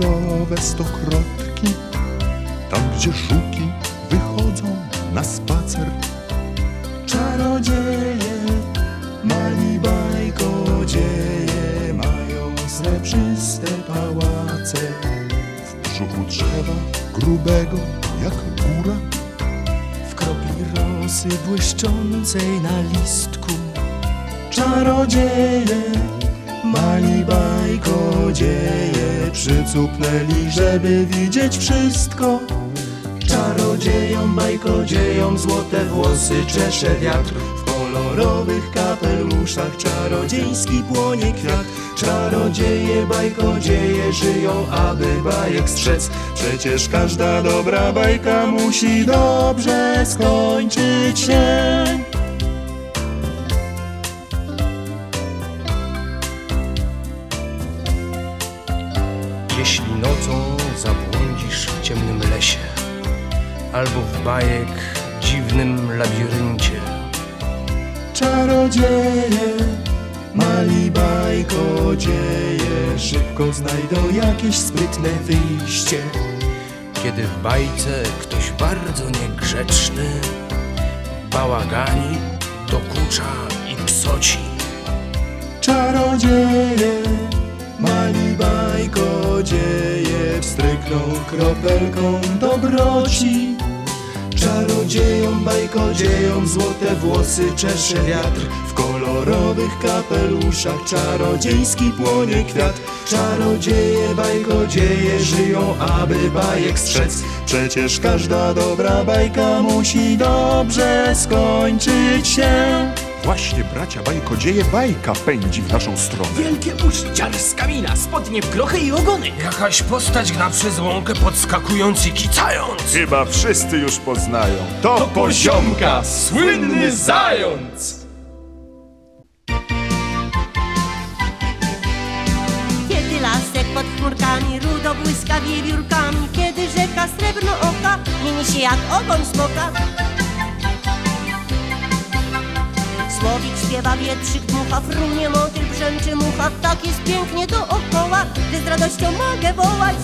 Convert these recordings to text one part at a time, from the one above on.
różowe stokrotki, tam gdzie żuki wychodzą na spacer. Czarodzieje, mali bajkodzieje, mają srebrzyste pałace. W brzuchu drzewa grubego jak góra, w kropli rosy błyszczącej na listku. Czarodzieje, mali bajkodzieje, przycupnęli, żeby widzieć wszystko. Czarodziejom, bajkodziejom, złote włosy czesze wiatr. W kolorowych kapeluszach czarodziejski płonie kwiat. Czarodzieje, bajkodzieje żyją, aby bajek strzec. Przecież każda dobra bajka musi dobrze skończyć się w bajek dziwnym labiryncie. Czarodzieje, mali bajkodzieje Szybko znajdą jakieś sprytne wyjście. Kiedy w bajce ktoś bardzo niegrzeczny Bałagani, dokucza i psoci. Czarodzieje, mali bajkodzieje Wstrykną kropelką dobroci Czarodziejom, bajkodziejom Złote włosy czesze wiatr. W kolorowych kapeluszach Czarodziejski płonie kwiat. Czarodzieje, bajkodzieje Żyją, aby bajek strzec. Przecież każda dobra bajka Musi dobrze skończyć się Właśnie bracia bajkodzieje bajka pędzi w naszą stronę. Wielkie uszy, dziarz z kamina, spodnie w grochy i ogony. Jakaś postać gna przez łąkę podskakując i kicając Chyba wszyscy już poznają. To, poziomka, słynny zając. Kiedy lasek pod chmurkami rudo błyska wiewiórkami Kiedy rzeka srebrno oka mieni się jak ogon smoka Słowik śpiewa, wietrzyk dmucha, frunie motyl, brzęczy mucha Tak jest pięknie dookoła, gdy z radością mogę wołać.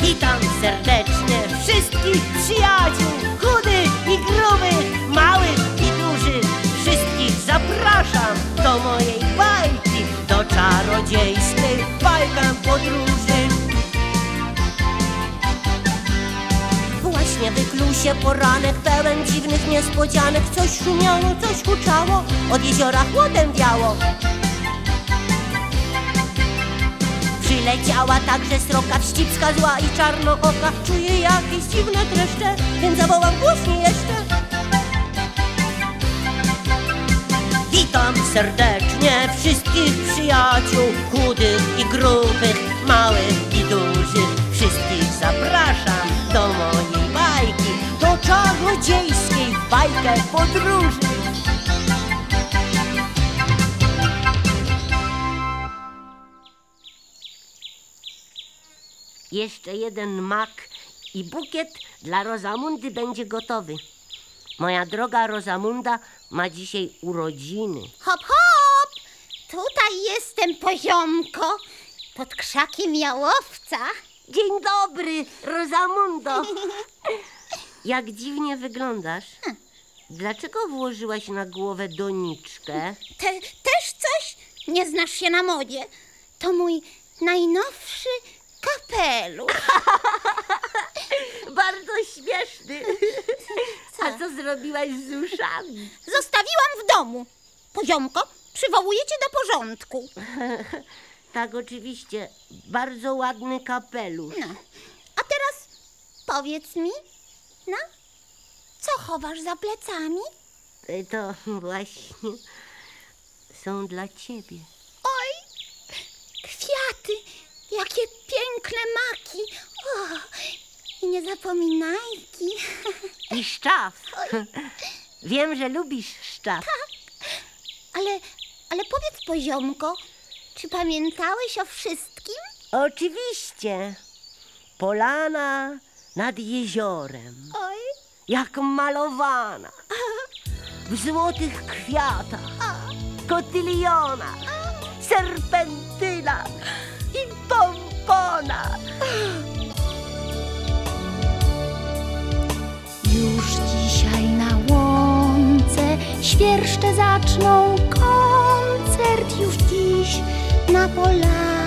Witam serdecznie wszystkich przyjaciół Chudych i grubych, małych i dużych. Wszystkich zapraszam do mojej bajki Do czarodziejskiej bajka podróży Właśnie wykluł się poranek pełen dziwnych niespodzianek. Coś szumiało, coś huczało, od jeziora chłodem wiało. Przyleciała także sroka wścibska zła i czarnooka. Czuję jakieś dziwne treszcze, więc zawołam głośniej jeszcze. Witam serdecznie wszystkich przyjaciół Chudych i grubych, małych i dużych. Wszystkich zapraszam do mojej czarodziejskiej bajkę podróży Jeszcze jeden mak i bukiet dla Rozamundy będzie gotowy. Moja droga Rozamunda ma dzisiaj urodziny. Hop, hop! Tutaj jestem, poziomko, pod krzakiem jałowca. Dzień dobry, Rozamundo. Jak dziwnie wyglądasz. Dlaczego włożyłaś na głowę doniczkę? Te, też coś? Nie znasz się na modzie. To mój najnowszy kapelusz. Bardzo śmieszny. A co zrobiłaś z uszami? Zostawiłam w domu. Poziomko, przywołuję cię do porządku. Tak, oczywiście. Bardzo ładny kapelusz. No, a teraz powiedz mi, no, co chowasz za plecami? To właśnie są dla ciebie. Oj, kwiaty, jakie piękne maki. O, I nie zapominajki. I szczaw. Wiem, że lubisz szczaw. Ale, ale powiedz poziomko, czy pamiętałeś o wszystkim? Oczywiście. Polana nad jeziorem. Oj, jak malowana. W złotych kwiatach, kotylionach, serpentyna i pompona. Już dzisiaj na łące świerszcze zaczną koncert. Już dziś na polanie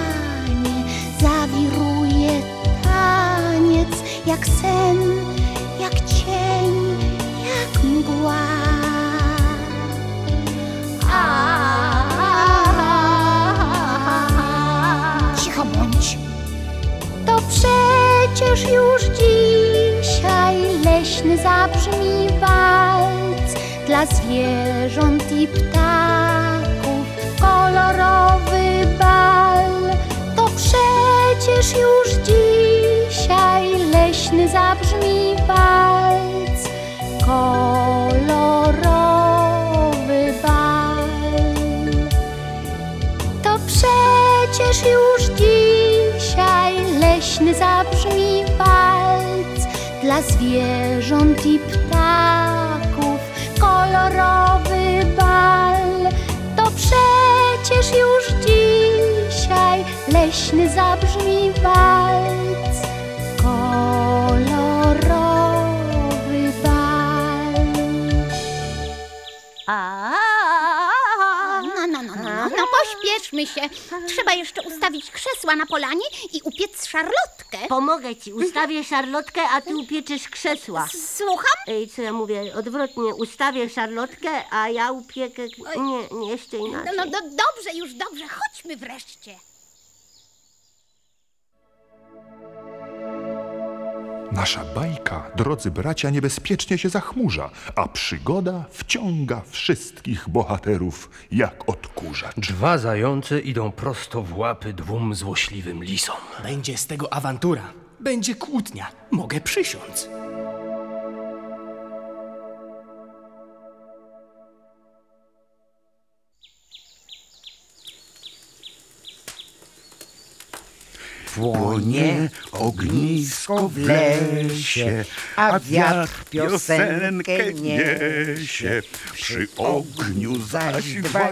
jak sen, jak cień, jak mgła. Cicho bądź. To przecież już dzisiaj leśny zabrzmi walc dla zwierząt i ptaków, kolorowy bal. To przecież już dzisiaj leśny zabrzmi walc, kolorowy bal. To przecież już dzisiaj leśny zabrzmi walc dla zwierząt i ptaków, kolorowy bal. To przecież już dzisiaj leśny zabrzmi walc, pośpieszmy się. Trzeba jeszcze ustawić krzesła na polanie i upiec szarlotkę. Pomogę ci, ustawię szarlotkę, a ty upieczysz krzesła. Słucham? Ej, co ja mówię, odwrotnie, ustawię szarlotkę, a ja upiekę... Nie, nie, jeszcze No, inaczej. no do, dobrze, już dobrze, chodźmy wreszcie. Nasza bajka, drodzy bracia, niebezpiecznie się zachmurza, a przygoda wciąga wszystkich bohaterów jak odkurzacz. Dwa zające idą prosto w łapy dwóm złośliwym lisom. Będzie z tego awantura. Będzie kłótnia. Mogę przysiąc. Płonie ognisko w lesie, a wiatr piosenkę niesie. Przy ogniu zaś dwa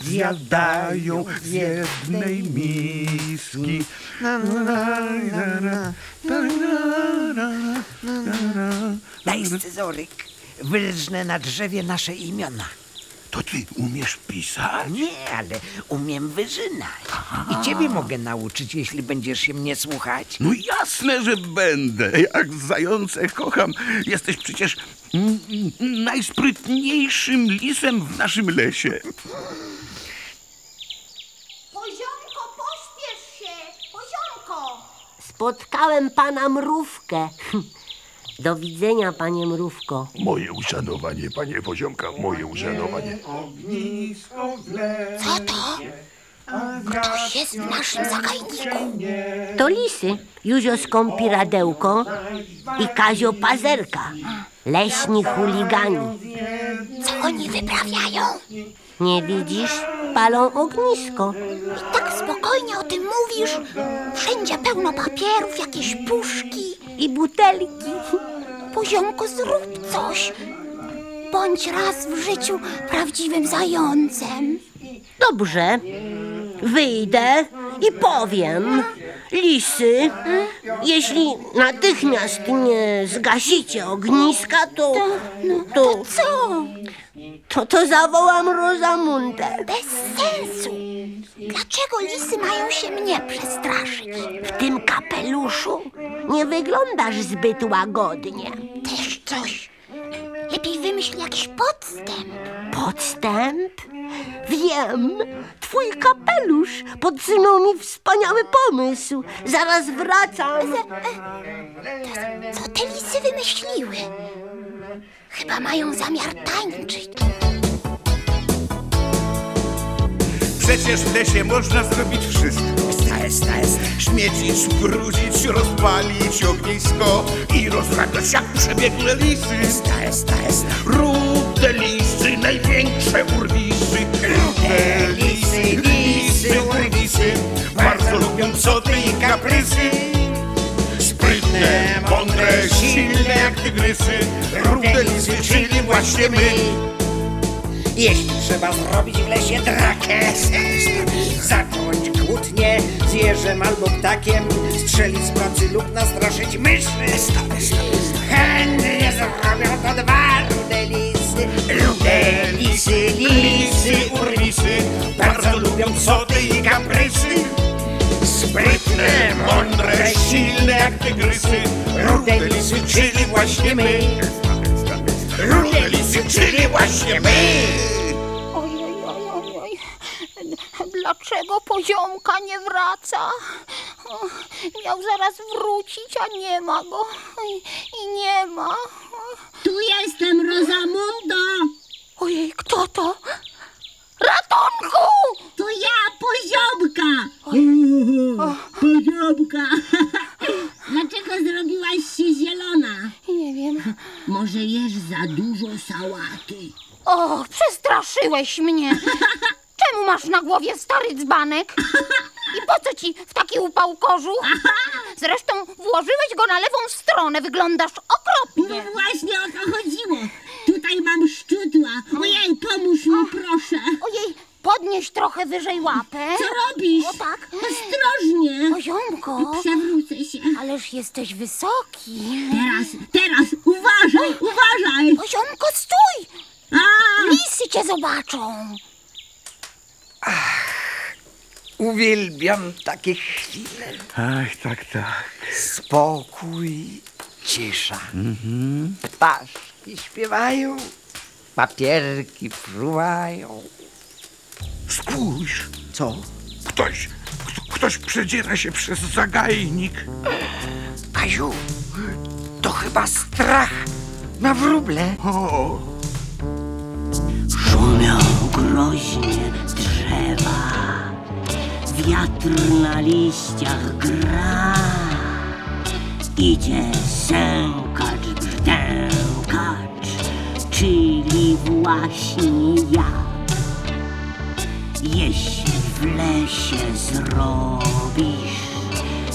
zjadają z jednej miski. Na, wylżnę na drzewie nasze imiona. To ty umiesz pisać? Nie, ale umiem wyżynać. I ciebie mogę nauczyć, jeśli będziesz się mnie słuchać. No jasne, że będę. Jak zające kocham. Jesteś przecież mm, najsprytniejszym lisem w naszym lesie. Poziomko, pośpiesz się! Poziomko! Spotkałem pana Mrówkę. Do widzenia, panie Mrówko. Moje uszanowanie, panie Poziomka, moje uszanowanie. Co to? Ktoś jest w naszym zagajniku. To lisy, Józio Skąpiradełko i Kazio Pazerka. Leśni chuligani. Co oni wyprawiają? Nie widzisz? Palą ognisko. I tak spokojnie o tym mówisz. Wszędzie pełno papierów, jakieś puszki. I butelki. Poziomko, zrób coś. Bądź raz w życiu prawdziwym zającem. Dobrze. Wyjdę i powiem. Lisy, jeśli natychmiast nie zgasicie ogniska, to... To Co? To, to zawołam Rozamundę. Bez sensu. Dlaczego lisy mają się mnie przestraszyć? W tym kapeluszu nie wyglądasz zbyt łagodnie. Też coś. Lepiej wymyśl jakiś podstęp. Podstęp? Wiem. Twój kapelusz podsunął mi wspaniały pomysł. Zaraz wracam. Co te lisy wymyśliły? Chyba mają zamiar tańczyć. Przecież w lesie można zrobić wszystko. Stary, stary, Śmieci sprudzić, rozpalić ognisko i rozrabiać jak przebiegle lisy. stary, stary, Rude lisy, największe urwisy. Rude lisy, lisy, urwisy. Bardzo lubią psoty i kaprysy. Sprytne, mądre, silne jak tygrysy. Rude lisy, czyli właśnie my. Jeśli trzeba zrobić w lesie drakę, zacząć kłótnię z jeżem albo ptakiem, strzelić z pracy lub nastraszyć myszy. Chętnie zrobią to dwa rude lisy. Rude lisy, lisy, bardzo lubią psoty i kaprysy. Sprytne, mądre, silne jak tygrysy, rude lisy, czyli właśnie my. Rude lisy, czyli właśnie my. Dlaczego poziomka nie wraca? Miał zaraz wrócić, a nie ma go. I nie ma. Tu jestem, Rozamundo! Ojej, kto to? Ratunku! To ja, poziomka! Poziomka! Dlaczego zrobiłaś się zielona? Nie wiem. Może jesz za dużo sałaty? O, przestraszyłeś mnie. Masz na głowie stary dzbanek? I po co ci w taki upał kożuch? Zresztą włożyłeś go na lewą stronę, wyglądasz No okropnie. właśnie o to chodziło. Tutaj mam szczudła. Ojej, pomóż mi proszę. Ojej, podnieś trochę wyżej łapę. Co robisz? O tak. Ostrożnie. Poziomko, Przewrócę się. ależ jesteś wysoki. Teraz, teraz, uważaj, uważaj. Poziomko, stój! A, Lisy cię zobaczą. Uwielbiam takie chwile. Ach, tak, tak. Spokój, cisza. Ptaszki śpiewają, papierki fruwają. Spójrz, Co? ktoś, kto- ktoś przedziera się przez zagajnik. Kaziu, to chyba strach na wróble. O, Szumią groźnie wiatr na liściach gra. Idzie sękacz, brzdękacz, czyli właśnie ja. Jeśli w lesie zrobisz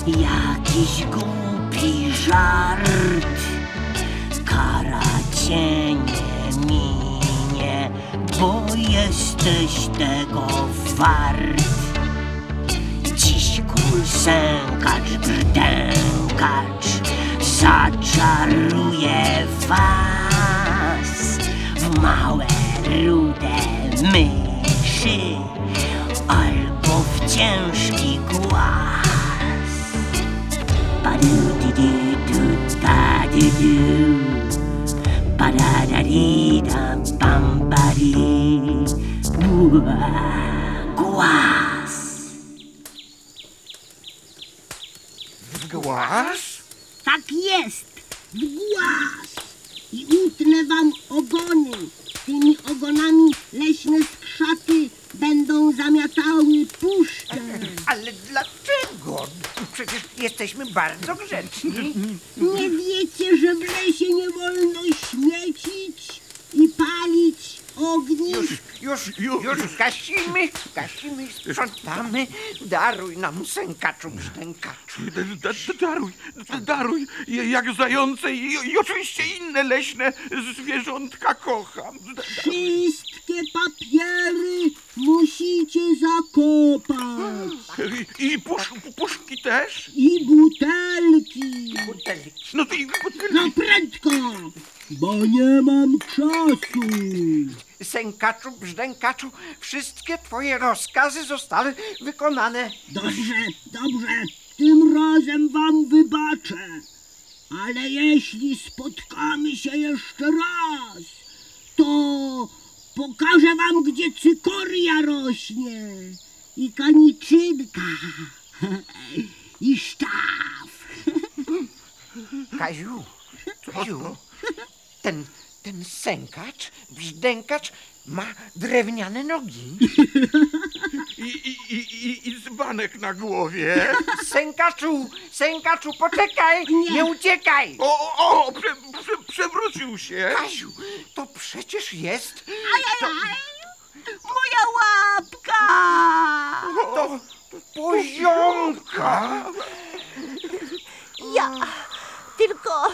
jakiś głupi żart, kara cię nie minie, bo jesteś tego wart. Dziś król sękacz, brzdękacz zaczaruje was małe rude myszy albo w ciężki głaz. Ba-du-di-di-du-da-di-du. Ba-da-da-di-dam-bam-ba-di. Ua, Głaz. Głaz? tak jest. W głaz. I utnę wam ogony. Tymi ogonami leśne skrzaty będą zamiatały puszczę. Ale dlaczego? Przecież jesteśmy bardzo grzeczni. Nie wiecie, że w lesie nie wolno śmiecić i palić ognisk? Już, już, już gasimy, gasimy i sprzątamy. Daruj nam d- d- d- daruj, d- daruj, je- jak zające i, i oczywiście inne leśne zwierzątka kocham. D- d- Wszystkie papiery musicie zakopać. I, i pusz, puszki też? I butelki. Butelki. No to i No prędko, bo nie mam czasu. Sękaczu, brzdękaczu, wszystkie twoje rozkazy zostały wykonane. Dobrze, dobrze, tym razem wam wybaczę. Ale jeśli spotkamy się jeszcze raz, to pokażę wam, gdzie cykoria rośnie i kaniczynka i sztaw. Kaziu, Kaziu, ten, ten sękacz, brzdękacz ma drewniane nogi. I, i, i, i, i dzbanek na głowie. Sękaczu, sękaczu, poczekaj, nie uciekaj. O, o, o prze, prze, przewrócił się. Kaziu, to przecież jest... Moja łapka! To poziomka. Ja tylko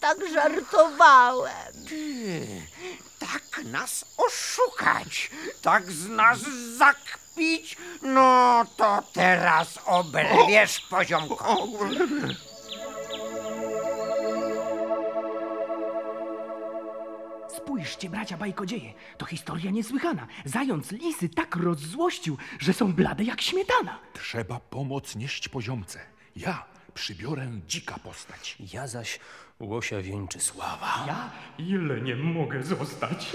tak żartowałem. Tak nas oszukać, tak z nas zakpić, no to teraz oberwiesz poziomko. Spójrzcie, bracia bajkodzieje, to historia niesłychana. Zając lisy tak rozzłościł, że są blade jak śmietana. Trzeba pomoc nieść poziomce. Ja przybiorę dzika postać. Ja zaś łosia wieńczy sława. Ja ile nie mogę zostać.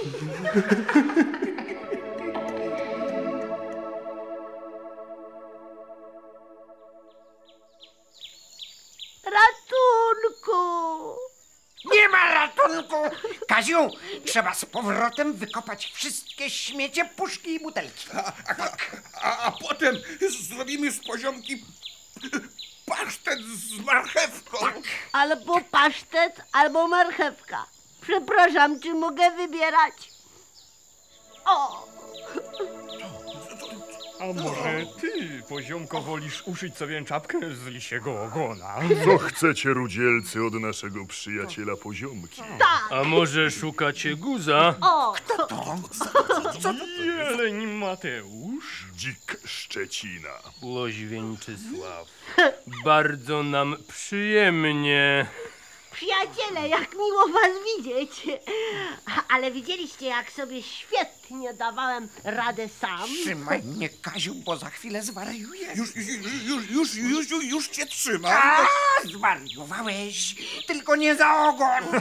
Ratunku! Nie ma ratunku! Kaziu, trzeba z powrotem wykopać wszystkie śmiecie, puszki i butelki. A, a, a potem zrobimy z poziomki pasztet z marchewką. Albo pasztet, albo marchewka. Przepraszam, czy mogę wybierać? O! A może ty, poziomko, wolisz uszyć sobie czapkę z lisiego ogona? Co chcecie, rudzielcy, od naszego przyjaciela poziomki? A może szukacie guza? O! Jeleń Mateusz? Dzik Szczecina. Łoś Wieńczysław. Bardzo nam przyjemnie. Przyjaciele, jak miło was widzieć. Ale widzieliście, jak sobie świetnie dawałem radę sam? Trzymaj mnie, Kaziu, bo za chwilę zwariujesz. Już, już, już, już, już, już, cię trzymam. A, zwariowałeś, tylko nie za ogon.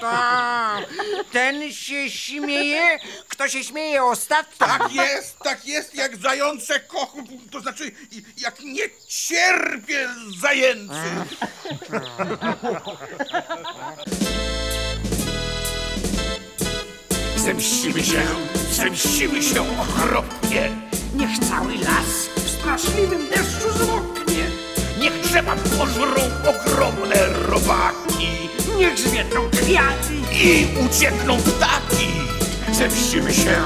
tak. Ten się śmieje, kto się śmieje ostatnio. Tak jest, tak jest, jak zające kochu, to znaczy jak nie cierpię zajęcy. Zemścimy się, zemścimy się okropnie. Niech cały las w straszliwym deszczu zmoknie. Niech drzewa pożrą ogromne robaki. Niech zwietną kwiaty i uciekną ptaki. Zemścimy się,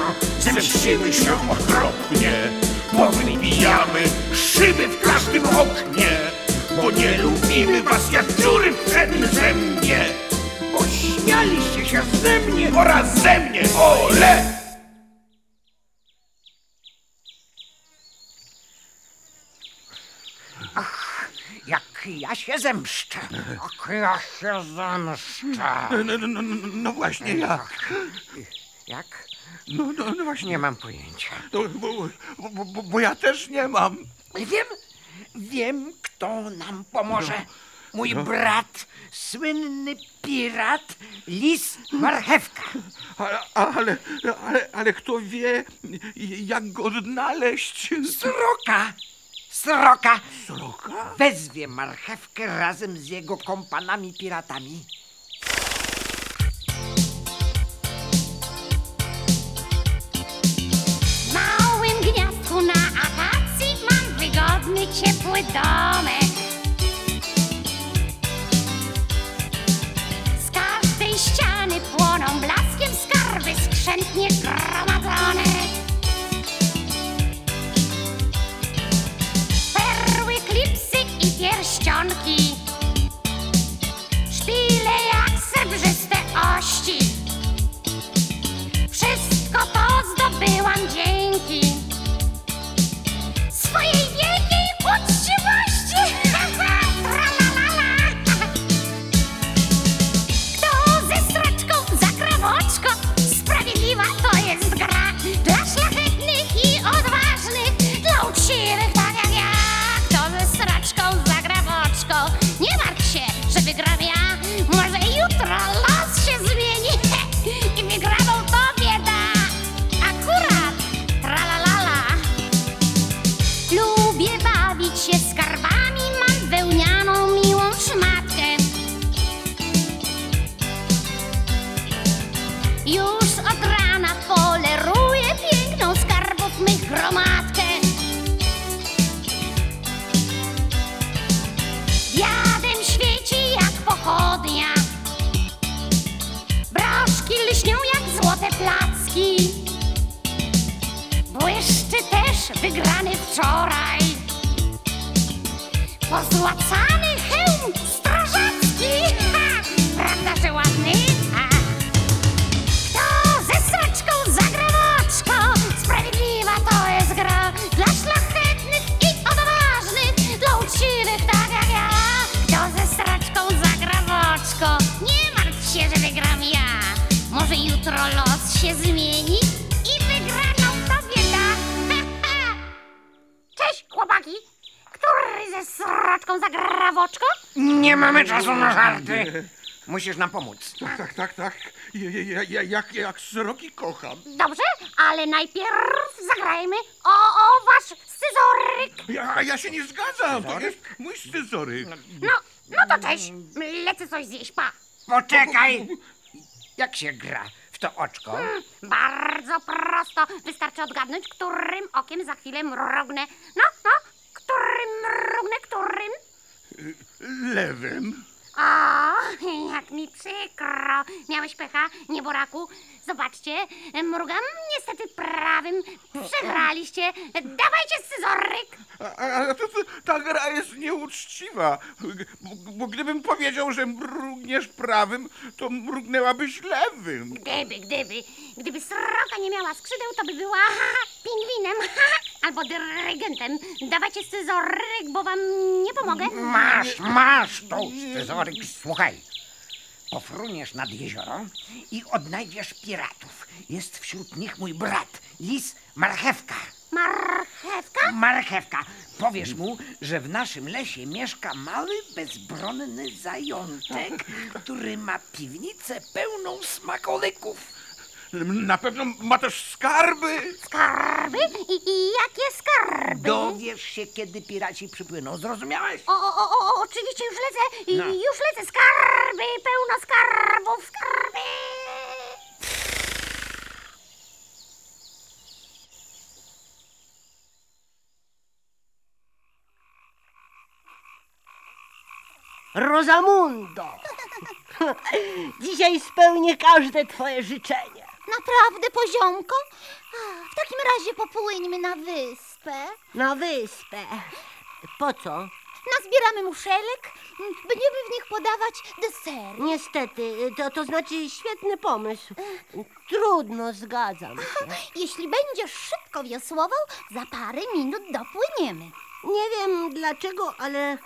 zemścimy się okropnie. Powybijamy szyby w każdym oknie. Bo nie lubimy was jak dziury w przedrzemnie. Bo śmialiście się ze mnie oraz ze mnie, ole! Jak ja się zemszczę. Jak ja się zemszczę. No, no, no, no właśnie jak? Jak? No, no, no właśnie. Nie mam pojęcia. No, bo, bo, bo, bo ja też nie mam. Wiem, wiem, kto nam pomoże. Mój brat, słynny pirat, lis marchewka. Ale, ale, ale, ale kto wie, jak go odnaleźć? Sroka! Sroka! Sroka? Wezwie marchewkę razem z jego kompanami piratami. Domek. Z każdej ściany płoną blaskiem skarby skrzętnie zgromadzone. Perły, klipsy i pierścionki. Szpile jak srebrzyste ości. Wszystko to zdobyłam dzięki Ja, ja, ja, jak, jak sroki kocham. Dobrze, ale najpierw zagrajmy o, o wasz scyzoryk. Ja, ja się nie zgadzam. To jest mój scyzoryk. No, no to cześć, lecę coś zjeść, pa. Poczekaj. Jak się gra w to oczko? Hmm, Bardzo prosto, wystarczy odgadnąć, którym okiem za chwilę mrugnę. No, no, którym mrugnę, którym? Lewym. O, jak mi przykro. Miałeś pecha, nieboraku. Zobaczcie, mrugam niestety prawym. Przegraliście. Dawajcie scyzoryk. A, a to, to, ta gra jest nieuczciwa. Bo, bo gdybym powiedział, że mrugniesz prawym, to mrugnęłabyś lewym. Gdyby, gdyby, gdyby sroka nie miała skrzydeł, to by była ha, pingwinem ha, albo dyrygentem. Dawajcie scyzoryk, bo wam nie pomogę. Masz, masz tą scyzoryk. Słuchaj. Pofruniesz nad jezioro i odnajdziesz piratów. Jest wśród nich mój brat, lis Marchewka. Marchewka? Marchewka. Powiesz mu, że w naszym lesie mieszka mały, bezbronny zajączek, który ma piwnicę pełną smakołyków. Na pewno ma też skarby. Skarby? I, I jakie skarby? Dowiesz się, kiedy piraci przypłyną. Zrozumiałeś? O, o, o, o, oczywiście już lecę, I- No. już lecę. Skarby, pełno skarbów, skarby. Rozamundo! Dzisiaj spełnię każde twoje życzenie. Naprawdę, poziomko? W takim razie popłyńmy na wyspę. Na wyspę. Po co? Nazbieramy muszelek, będziemy w nich podawać desery. Niestety, to, to znaczy świetny pomysł. Trudno, zgadzam się. Jeśli będziesz szybko wiosłował, za parę minut dopłyniemy. Nie wiem dlaczego, ale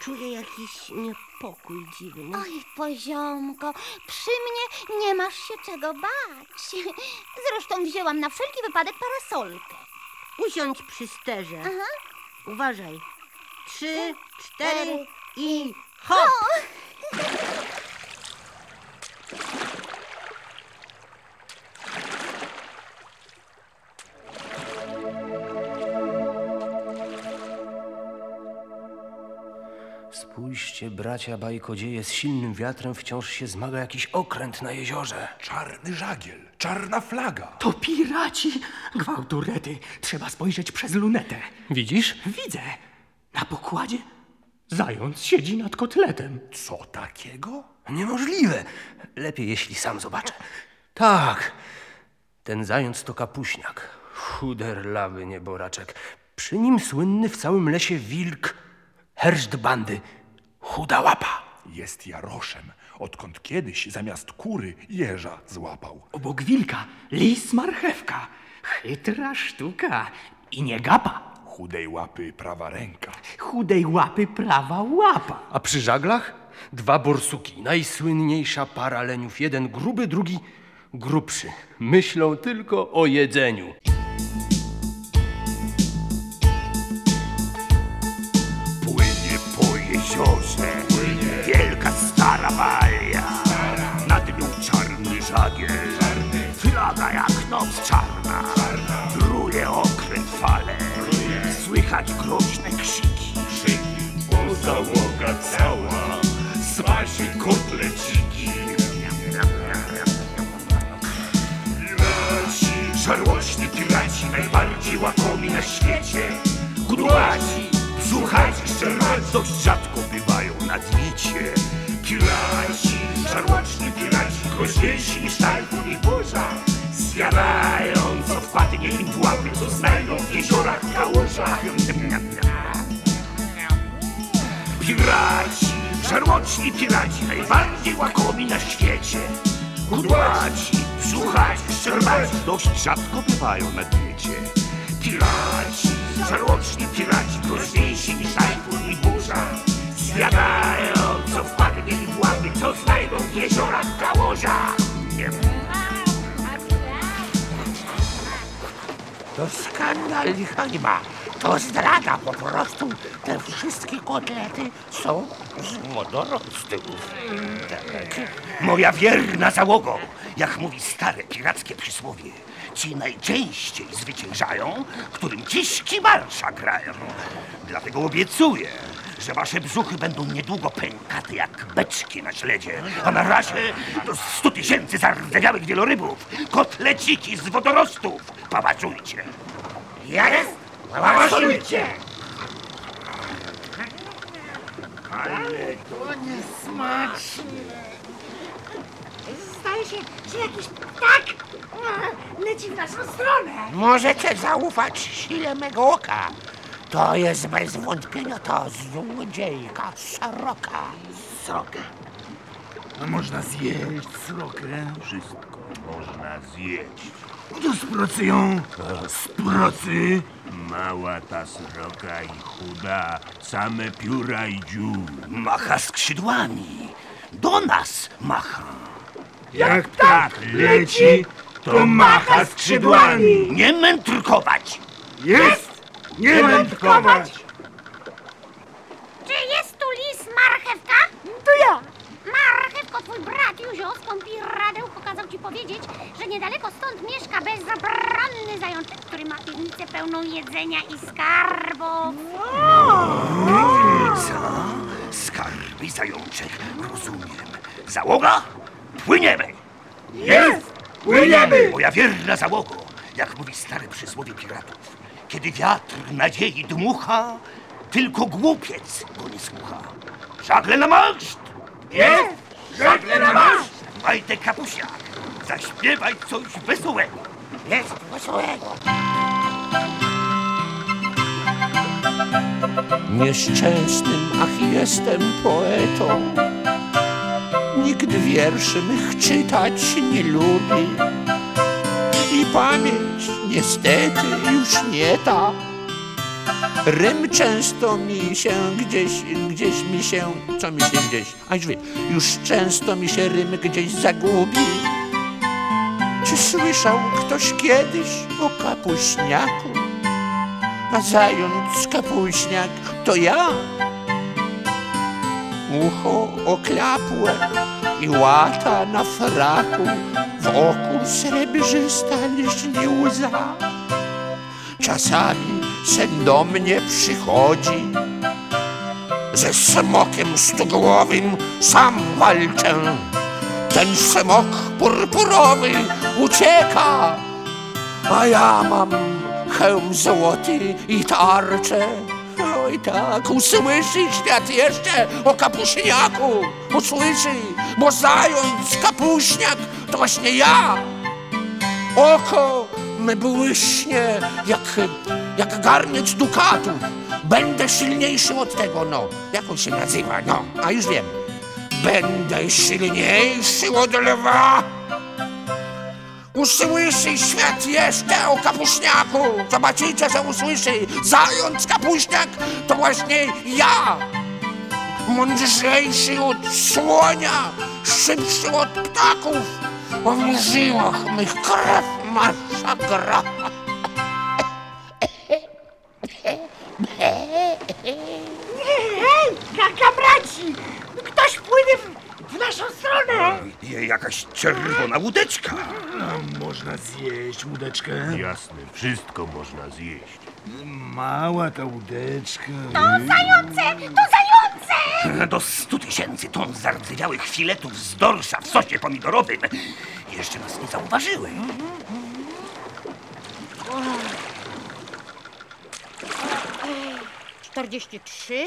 czuję jakiś niepokój dziwny. Oj, poziomko, przy mnie nie masz się czego bać. Zresztą wzięłam na wszelki wypadek parasolkę. Usiądź przy sterze. Aha. Uważaj. Trzy, cztery cztery i hop! Spójrzcie, bracia bajkodzieje, z silnym wiatrem wciąż się zmaga jakiś okręt na jeziorze. Czarny żagiel, czarna flaga. To piraci! Gwałturety, trzeba spojrzeć przez lunetę. Widzisz? Widzę. Na pokładzie zając siedzi nad kotletem. Co takiego? Niemożliwe. Lepiej, jeśli sam zobaczę. Tak, ten zając to kapuśniak. Chuderlawy nieboraczek. Przy nim słynny w całym lesie wilk. Herszt bandy. Chuda łapa. Jest jaroszem, odkąd kiedyś zamiast kury jeża złapał. Obok wilka lis marchewka. Chytra sztuka i nie gapa. Chudej łapy prawa ręka. Chudej łapy prawa łapa. A przy żaglach dwa borsuki. Najsłynniejsza para leniów. Jeden gruby, drugi grubszy. Myślą tylko o jedzeniu. Jeziorze wielka stara balia. Nad nią czarny żagiel, flaga jak noc czarna. Druje okręt fale, słychać groźne krzyki. Bo załoga cała smaży kotleciki. Żarłoczni piraci, najbardziej łakomi na świecie. Kudłaci, brzuchaci, szczerbaci, dość rzadko bywają na diecie. Piraci, żarłoczni piraci, groźniejsi niż tajfun i burza. Zjadają, co wpadnie im w łapy, co znajdą w jeziorach, kałużach. Piraci, żarłoczni piraci, najbardziej łakomi na świecie. Kudłaci, brzuchaci, szczerbaci, dość rzadko bywają na diecie. Piraci, żarłoczni piraci, groźniejsi niż tajfun i burza. Zjadają, co wpadnie im w łapy, co znajdą w jeziorach, kałużach. To skandal i hańba. To zdrada po prostu. Te wszystkie kotlety są z wodorostów. Moja wierna załogo, jak mówi stare pirackie przysłowie, ci najczęściej zwyciężają, którym ciśki marsza grają. Dlatego obiecuję, że wasze brzuchy będą niedługo pękate jak beczki na śledzie. A na razie do stu tysięcy zardzewiałych wielorybów, kotleciki z wodorostów. Pałaczujcie. Jest? Pałaczujcie! Zdaje się, że jakiś ptak a, leci w naszą stronę. Możecie zaufać sile mego oka. To jest bez wątpienia ta złodziejka sroka. Sroka. A można zjeść srokę? Wszystko można zjeść. To z procy ją. Z procy. Mała ta sroka i chuda, same pióra i dziób. Macha skrzydłami. Do nas macha. Jak ptak leci, to macha skrzydłami. Nie mędrkować. Jest! Nie wędkować! Czy jest tu lis marchewka? To ja. Marchewko, twój brat Józio skąpi radę pokazał ci powiedzieć, że niedaleko stąd mieszka bezabronny zajączek, który ma piwnicę pełną jedzenia i skarbów. Co? Skarby zajączek. Rozumiem. Załoga? Płyniemy. Jest! Płyniemy! Moja wierna załogo, jak mówi stare przysłowie piratów. Kiedy wiatr nadziei dmucha, tylko głupiec go nie słucha. Żagle na maszt! Jest! Żagle na maszt! Wajtek Kapusiak, zaśpiewaj coś wesołego. Jest wesołego. Nieszczęsnym, ach jestem poetą. Nikt wierszy mych czytać nie lubi. I pamięć niestety już nie ta. Rym często mi się gdzieś, gdzieś mi się, co mi się gdzieś, a wiem, już często mi się rym gdzieś zagubi. Czy słyszał ktoś kiedyś o kapuśniaku? A zając kapuśniak to ja. Ucho oklapłe i łata na fraku, w oku srebrzysta lśni łza. Czasami sen do mnie przychodzi, ze smokiem stugłowym sam walczę. Ten smok purpurowy ucieka, a ja mam hełm złoty i tarczę. Oj tak, usłyszy świat jeszcze o kapuśniaku, usłyszy, bo zając kapuśniak to właśnie ja. Oko me błyśnie jak, jak garniec dukatów. Będę silniejszy od tego, no. Jak on się nazywa, no, a już wiem. Będę silniejszy od lwa. Usłyszy świat jeszcze o kapuśniaku. Zobaczycie, że usłyszy. Zając kapuśniak to właśnie ja. Mądrzejszy od słonia, szybszy od ptaków. W żyłach mych krew marsza gra. Jakaś czerwona łódeczka. Można zjeść łódeczkę. Jasne, wszystko można zjeść. Mała ta łódeczka. To zające! To zające! Do stu tysięcy ton zardzewiałych filetów z dorsza w sosie pomidorowym. Jeszcze nas nie zauważyły. Czterdzieści trzy,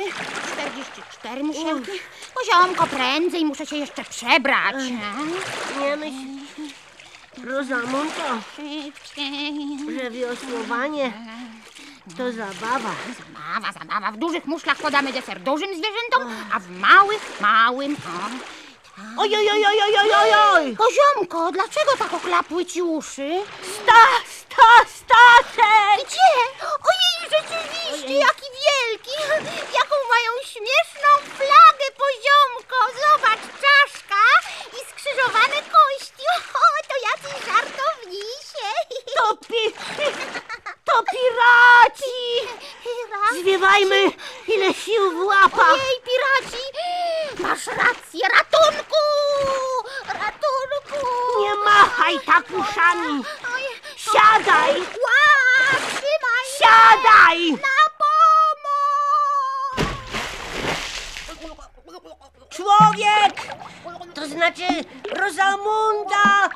czterdzieści cztery musiełki. Poziomko, prędzej, muszę się jeszcze przebrać. Nie myśl, Rozamunto, Szybciej. że wiosłowanie to zabawa. Zabawa, zabawa. W dużych muszlach podamy deser dużym zwierzętom, a w małych, małym. O. Oj, oj, oj, oj, oj, oj, oj, oj! Poziomko, dlaczego tak oklapły ci uszy? Sta, to statek! Gdzie? Ojej, rzeczywiście, jaki wielki! Jaką mają śmieszną flagę poziomko! Zobacz, czaszka i skrzyżowane kości. O, to jacyś żartownisie. To pi... To piraci! Piraci? Zwiewajmy, ile sił w łapach! Ojej, piraci! Masz rację, ratunku! Ratunku! Nie machaj tak uszami! Siadaj, Ła, trzymaj siadaj. na pomoc! Człowiek! To znaczy Rozamunda!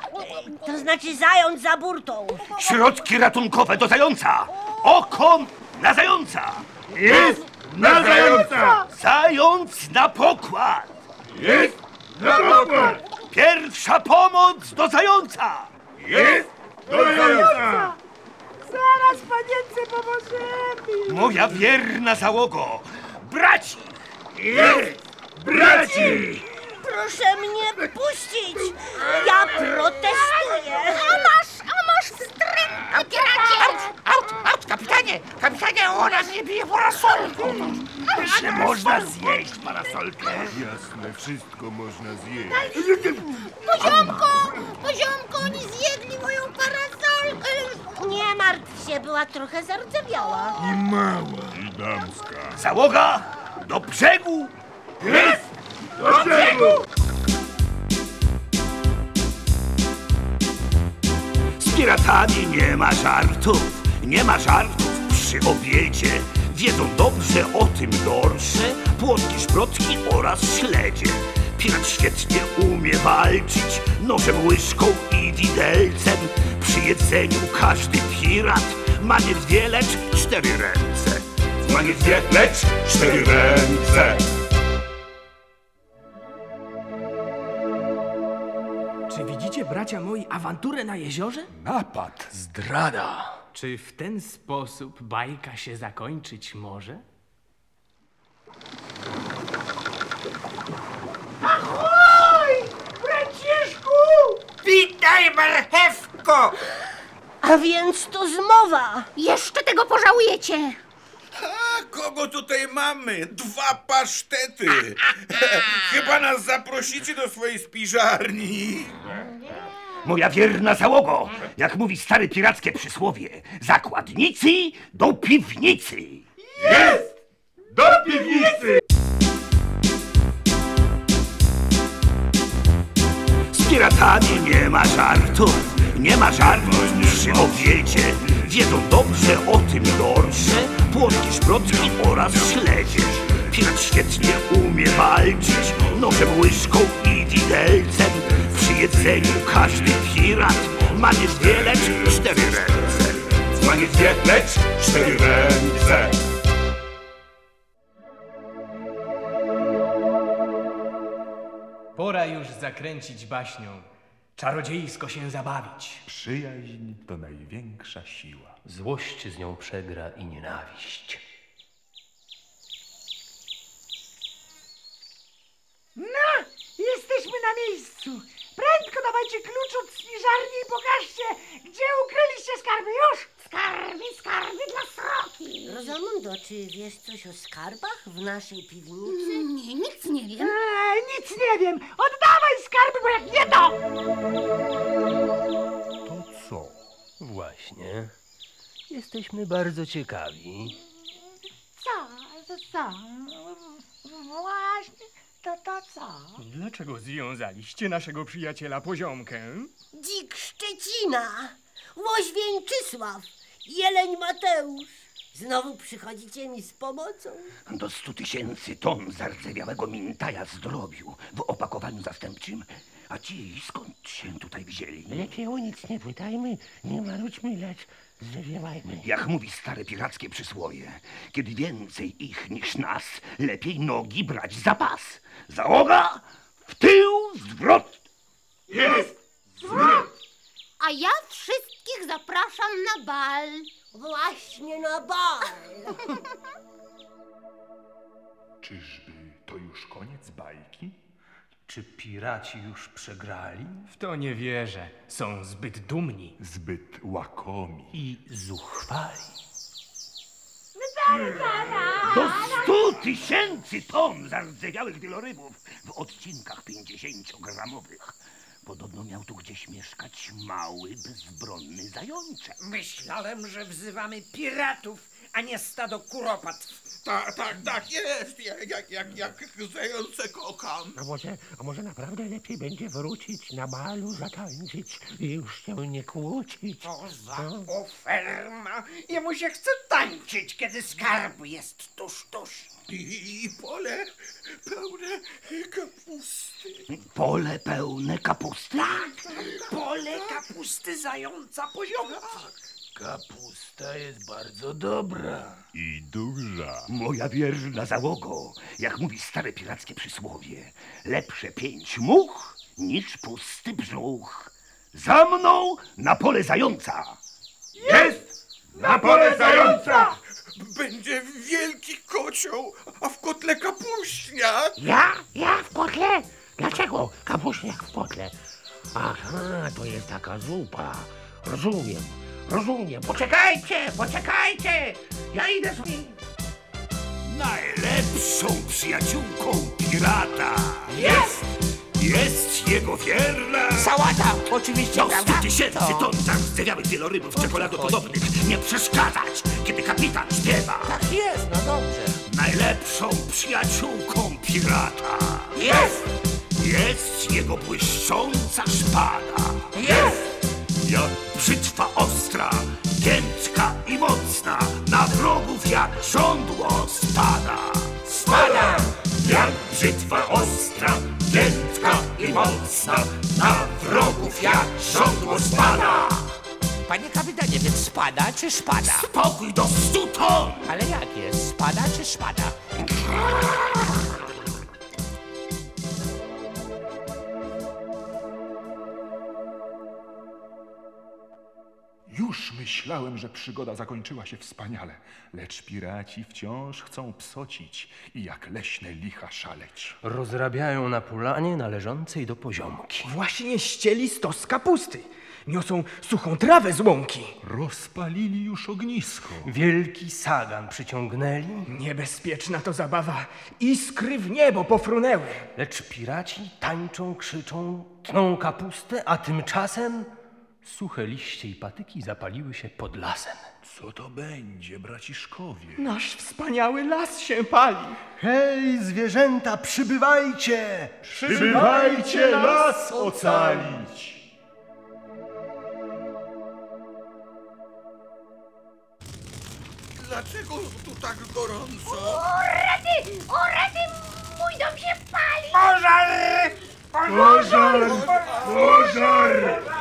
To znaczy zając za burtą. Środki ratunkowe do zająca! Oko na zająca! Jest na zająca! Zając na pokład! Jest na pokład! Pierwsza pomoc do zająca! Jest do zająca! Zaraz panience pomożemy. Moja wierna załogo! Braci! Jest! Braci! Proszę mnie puścić! Ja protestuję! A masz, a masz Aut, aut, kapitanie! Kapitanie, ona nie bije parasolką! Czy można zjeść parasolkę? Jasne, wszystko można zjeść. Poziomko, poziomko, oni zjedli moją parasolkę! Nie martw się, była trochę zardzewiała. I mała, i damska. Załoga do brzegu! Jest! Do brzegu! Piratami nie ma żartów, nie ma żartów przy obiedzie. Wiedzą dobrze o tym dorsze, płotki, szprotki oraz śledzie. Pirat świetnie umie walczyć nożem, łyżką i widelcem. Przy jedzeniu każdy pirat ma nie dwie, lecz cztery ręce. Ma nie dwie, lecz cztery ręce. Bracia moi, awanturę na jeziorze? Napad. Zdrada. Czy w ten sposób bajka się zakończyć może? Witaj, marchewko! A więc to zmowa! Jeszcze tego pożałujecie! A kogo tutaj mamy? Dwa pasztety. Chyba nas zaprosicie do swojej spiżarni. Moja wierna załogo, jak mówi stare pirackie przysłowie, zakładnicy do piwnicy. Jest! Do piwnicy! Z piratami nie ma żartów, nie ma żartów przy obiedzie. Wiedzą dobrze o tym dorsze, płotki, szprotki oraz śledzie. Pirat świetnie umie walczyć nożem, łyżką i widelcem. Jedzeniu każdy pirat ma nie dwie, lecz cztery ręce. Ma nie dwie, lecz cztery ręce. Pora już zakręcić baśnią, czarodziejsko się zabawić. Przyjaźń to największa siła. Złość z nią przegra i nienawiść. No, jesteśmy na miejscu. Prędko dawajcie klucz od spiżarni i pokażcie, gdzie ukryliście skarby już. Skarby, skarby dla sroki. Rozamundo, czy wiesz coś o skarbach w naszej piwnicy? Nie, nic nie wiem. Eee, nic nie wiem. Oddawaj skarby, bo jak nie to... To co? Właśnie. Jesteśmy bardzo ciekawi. Co, to co? Właśnie, co? Dlaczego związaliście naszego przyjaciela poziomkę? Dzik Szczecina, Łoś Wieńczysław, Jeleń Mateusz. Znowu przychodzicie mi z pomocą? Do stu tysięcy ton zardzewiałego mintaja zdrobiu w opakowaniu zastępczym. A ci skąd się tutaj wzięli? Lepiej o nic nie pytajmy, nie marudźmy, lecz zawiewajmy. Jak mówi stare pirackie przysłowie, kiedy więcej ich niż nas, lepiej nogi brać za pas. Załoga, w tył, zwrot. A ja wszystkich zapraszam na bal. Właśnie na bal. Czyżby to już koniec bajki? Czy piraci już przegrali? W to nie wierzę, są zbyt dumni. Zbyt łakomi. I zuchwali. Do stu tysięcy ton zardzewiałych wielorybów w odcinkach pięćdziesięciogramowych. Podobno miał tu gdzieś mieszkać mały, bezbronny zajączek. Myślałem, że wzywamy piratów, a nie stado kuropatw. Tak, tak, tak jest, jak, jak, jak, jak zające kocham. A może, a może naprawdę lepiej będzie wrócić na balu, zatańczyć i już się nie kłócić? Co za oferma. Jemu się chce tańczyć, kiedy skarb jest tuż, tuż. I, i pole pełne kapusty. Pole pełne kapusty? Pole kapusty zająca poziomka. Kapusta jest bardzo dobra. I duża. Moja wierna załogo, jak mówi stare pirackie przysłowie, lepsze pięć much niż pusty brzuch. Za mną na pole zająca. Jest! Na pole zająca! Będzie wielki kocioł, a w kotle kapuśniak. Ja? Ja w kotle? Dlaczego kapuśniak w kotle? Aha, to jest taka zupa. Rozumiem, rozumiem. Poczekajcie, poczekajcie! Ja idę z nim. Najlepszą przyjaciółką pirata jest! Jest jego wierna... Sałata, oczywiście, Do prawda? stu tysięcy To- ton zardzewiałych wielorybów czekoladopodobnych nie przeszkadzać, kiedy kapitan śpiewa. Tak jest, no dobrze. Najlepszą przyjaciółką pirata Jest! jest jego błyszcząca szpada. Jest! Jak brzytwa ostra, giętka i mocna, na wrogów jak żądło spada. Spada! Jak brzytwa ostra, giętka i mocna, na wrogów jak żądło spada. Panie kapitanie, więc spada czy szpada? Spokój do stu ton! Ale jak jest, spada czy szpada? Już myślałem, że przygoda zakończyła się wspaniale, lecz piraci wciąż chcą psocić i jak leśne licha szaleć. Rozrabiają na polanie należącej do poziomki. Właśnie ścieli stos kapusty. Niosą suchą trawę z łąki. Rozpalili już ognisko. Wielki sagan przyciągnęli, Niebezpieczna to zabawa. Iskry w niebo pofrunęły. lecz piraci tańczą, krzyczą, tną kapustę, a tymczasem suche liście i patyki zapaliły się pod lasem. Co to będzie, braciszkowie? Nasz wspaniały las się pali. Hej, zwierzęta, przybywajcie! Przybywajcie las ocalić! Dlaczego tu tak gorąco? O rety, o rety, mój dom się pali! Pożar! Pożar! Pożar!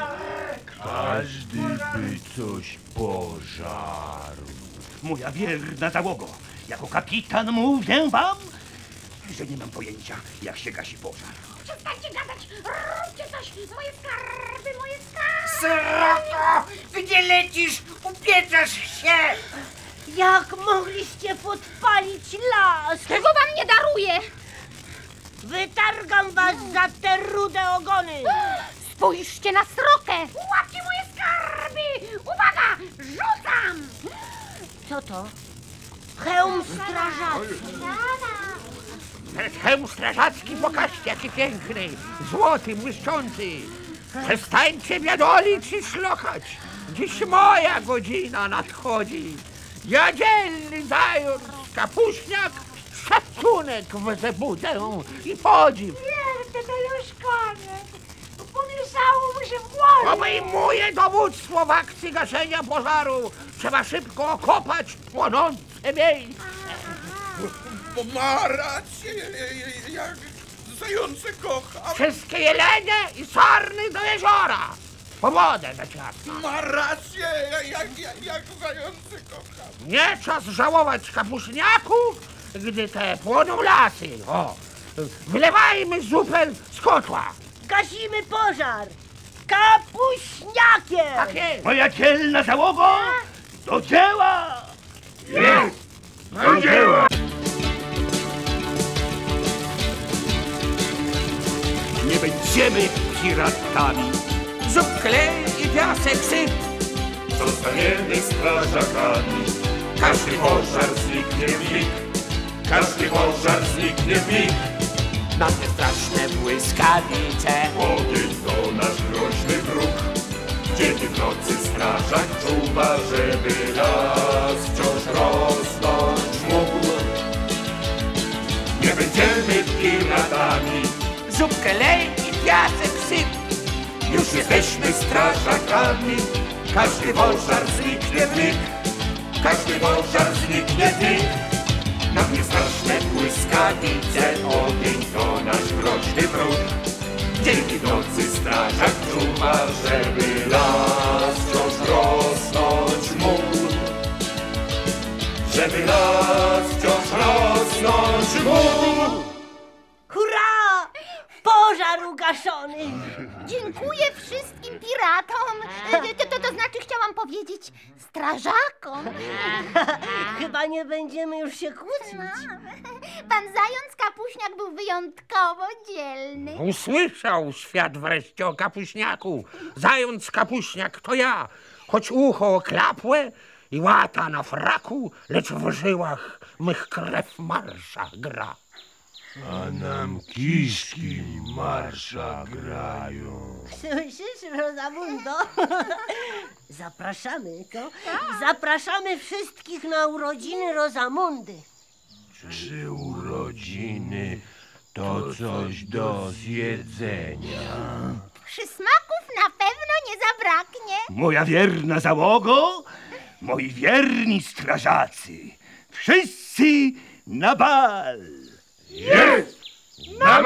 Każdy by coś pożarł. Moja wierna załogo, jako kapitan mówię wam, że nie mam pojęcia, jak się gasi pożar. Przestańcie gadać, róbcie coś, moje skarby, moje skarby! Sroko! Gdzie lecisz? Upieczasz się! Jak mogliście podpalić las? Tego wam nie daruję! Wytargam was za te rude ogony! Spójrzcie na srokę! Łapcie moje skarby! Uwaga, rzucam! Co to? Hełm strażacy. Hełm strażacki pokażcie, jaki piękny, złoty, błyszczący. Przestańcie biadolić i szlochać. Dziś moja godzina nadchodzi. Ja dzielny zając, kapuśniak, szacunek wzebudzę i podziw. Nie, to już koniec. Pomieszało mu się w głowie. Obejmuję dowództwo w akcji gaszenia pożaru. Trzeba szybko okopać płonące miejsce. Bo ma rację, jak zające kocham. Wszystkie jelenie i sarny do jeziora. Po wodę na ciasto. Ma rację, jak, jak, jak zające kocham. Nie czas żałować kapuśniaków, gdy te płoną lasy. O, wylewajmy zupę z kotła. Gasimy pożar! Kapuśniakiem! Tak jest. Moja dzielna załogo, do dzieła! Do dzieła! Nie będziemy piratami. Zup klej i piasek syp! Zostaniemy strażakami. Każdy pożar zniknie w mig. Każdy pożar zniknie w mig. Na te straszne błyskawice Ogień to nasz groźny wróg. Kiedy w nocy strażak czuwa, żeby las wciąż rosnąć mógł. Nie będziemy piratami, Zupkę lej i piasek syp. już jesteśmy strażakami. Każdy pożar zniknie w mig, każdy pożar zniknie w mig. Na mnie straszne błyskawice, ogień to nasz groźny wróg. Dzień w nocy strażak czuwa, żeby las wciąż rosnąć mógł. Żeby las wciąż rosnąć mógł. Pożar ugaszony! Dziękuję wszystkim piratom. E, To, to, to znaczy chciałam powiedzieć strażakom. Chyba nie będziemy już się kłócić. Pan zając kapuśniak był wyjątkowo dzielny. Usłyszał świat wreszcie o kapuśniaku. Zając kapuśniak to ja, choć ucho oklapłe i łata na fraku, lecz w żyłach mych krew marsza gra. A nam kiszki marsza grają. Słyszysz, Rosamundo? Zapraszamy, co? Zapraszamy wszystkich na urodziny Rosamundy. Czy urodziny to coś do zjedzenia? Przysmaków na pewno nie zabraknie. Moja wierna załogo, moi wierni strażacy, wszyscy na bal! Jest! Na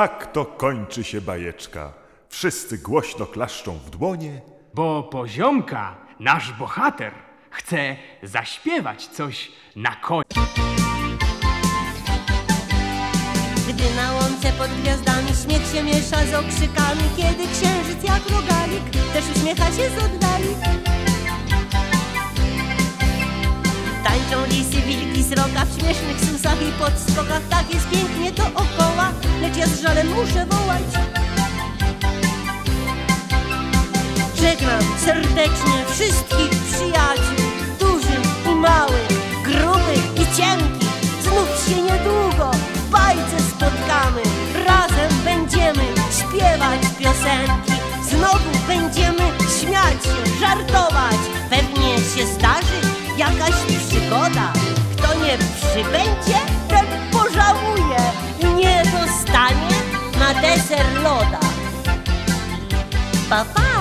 Tak to kończy się bajeczka. Wszyscy głośno klaszczą w dłonie. Bo poziomka, nasz bohater, chce zaśpiewać coś na koniec. Gdy na łące pod gwiazdami śmiech się miesza z okrzykami, kiedy księżyc jak rogalik też uśmiecha się z oddali. Tańczą lisy, wilki, sroka w śmiesznych susach i podskokach. Tak jest pięknie dookoła, ja z żalem muszę wołać. Żegnam serdecznie wszystkich przyjaciół, dużych i małych, grubych i cienkich. Znów się niedługo w bajce spotkamy. Razem będziemy śpiewać piosenki. Znowu będziemy śmiać się, żartować. Pewnie się zdarzy jakaś przygoda. Kto nie przybędzie, dostanie na deser loda. Pa, pa!